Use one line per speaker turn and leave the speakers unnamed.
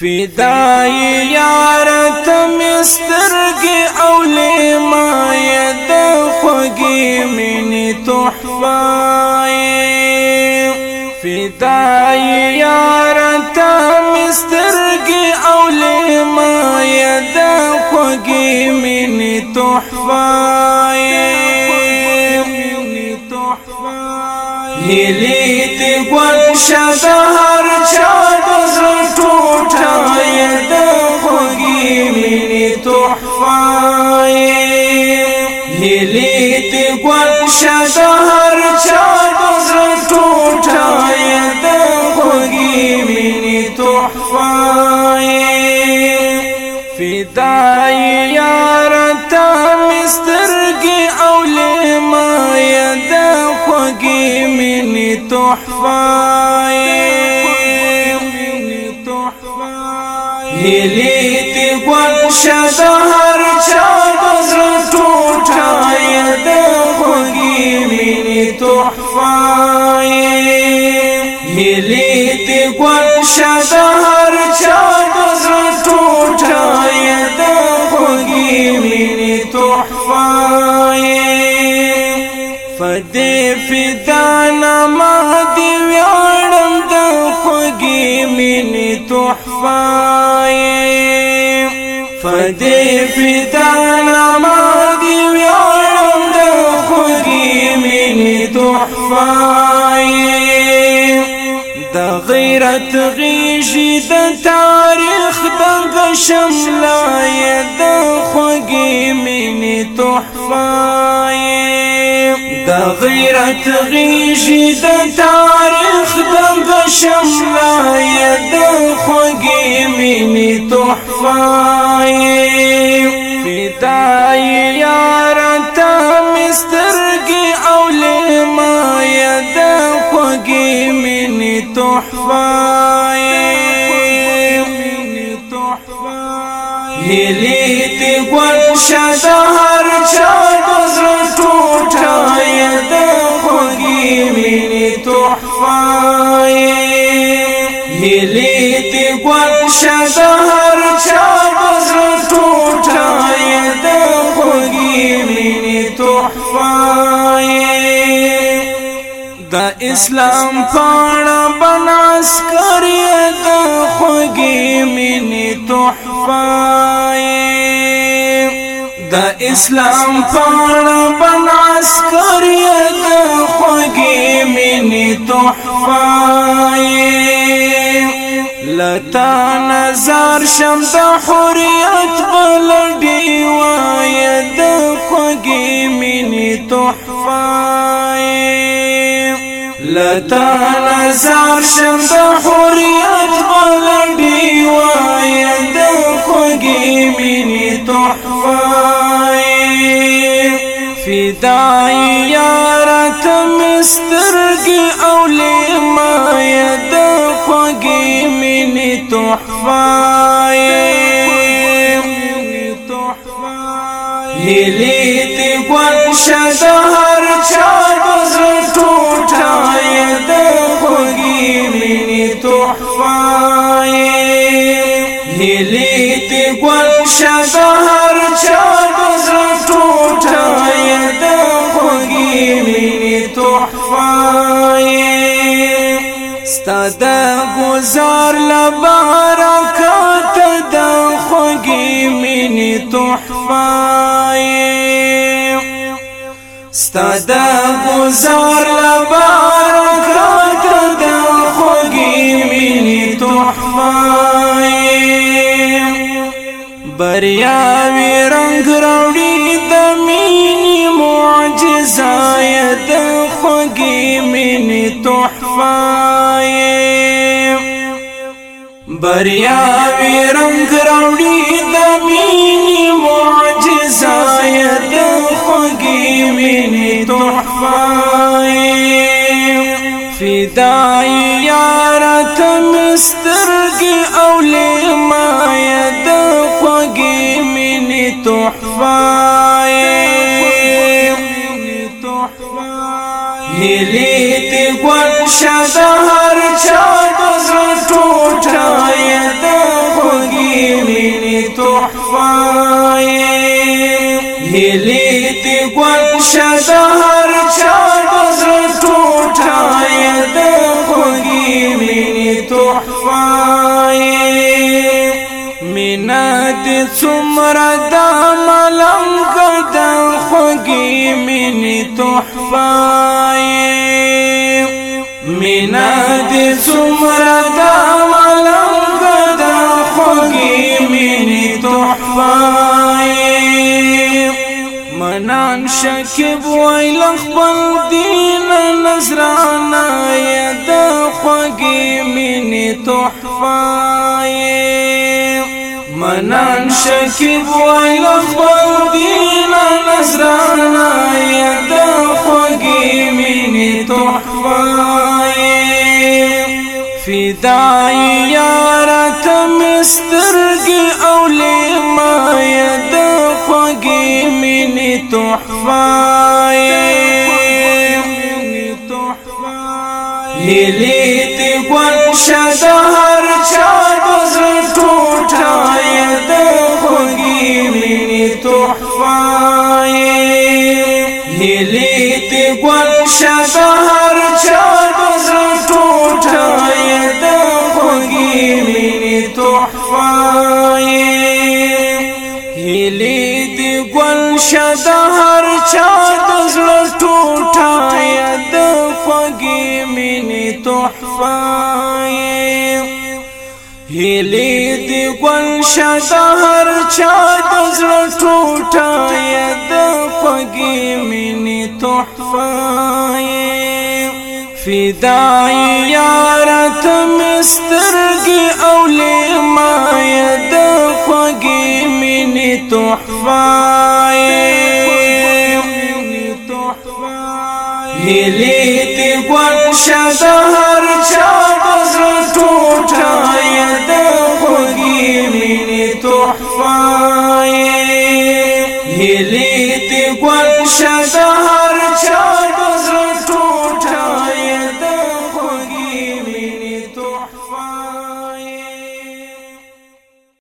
فدای یار تمسترګي اولې ما ید خوږی منی تحفه فدای یار تمسترګي اولې ما ید خوږی منی تحفه هلی تی ګل شدا فدای یار ته مسترګي اولې ما ید خوږی منی تحفه هلی دی ګل شد هر چا زړه ټوټه د خوږی منی تحفه هلی دی ګل شد فدانا ما دی ویاړم د خوږی مینې تحفه فدې فدانا ما دی ویاړم د خوږی مینې تحفه د غیرت غیشي د تاریخ د شملای د مینې تحفه د غیرت غیشی د تاریخ د بشملای د خوږی مینی تحفه فدای یار ته مسترګي اولې ما د خوږی مینی تحفه هلی تی ګل اسلام پانا بناس کری دا خوگی منی تحفائی دا اسلام پانا بناس کری دا خوگی منی تحفائی لتا نظر شم دا حریت بلدی وای دا خوگی منی تحفائی لتا نظر شم د حریت بلډي وای د خوږی مینې تحفه فدای یار تمسترګي اولې ما د خوږی مینې تحفه هلی تی چا هلی تی ګل شد هر چا د زړه ټوټه د خوږی مینې تحفه ستاد گزار لبارکات د خوږی مینې تحفه ستاد گزار لبارکات بریا وی رنگ راوړي د مینې معجزه د خوږی مینې تحفه بریا وی رنگ راوړي د مینې معجزه د خوږی مینې تحفه فدای یار شہر چاد ٹوٹائے ہوگی میری تحفائے ہلی تی گل شہر چاد ٹوٹائے ہوگی میری تحفائے مینت سمرد تحفه مینا دې څومره دا ملنګ دا خوږي مینې تحفه منان شکیب ویل خپل دین نظرانا یا دا خوږي مینې تحفه منان شکیب ویل خپل دین نظرانا یا تحفه فدای یارت مسترگی اولی ما ید خوگی منی تحفه هلی تی گون شد هر چا بزر ټوټه د خوږی منی تحفه شد شد هر چا د زړه ټوټه د خوږی مینې تحفه هلی دی ګل شد هر چا د زړه ټوټه د خوږی مینې تحفه فدای یارت مسترګي اولې ما د خوږی مینې تحفه هلی دی گون شده هر چا بزر توتای ده خوگی منی تحفای هلی دی گون شده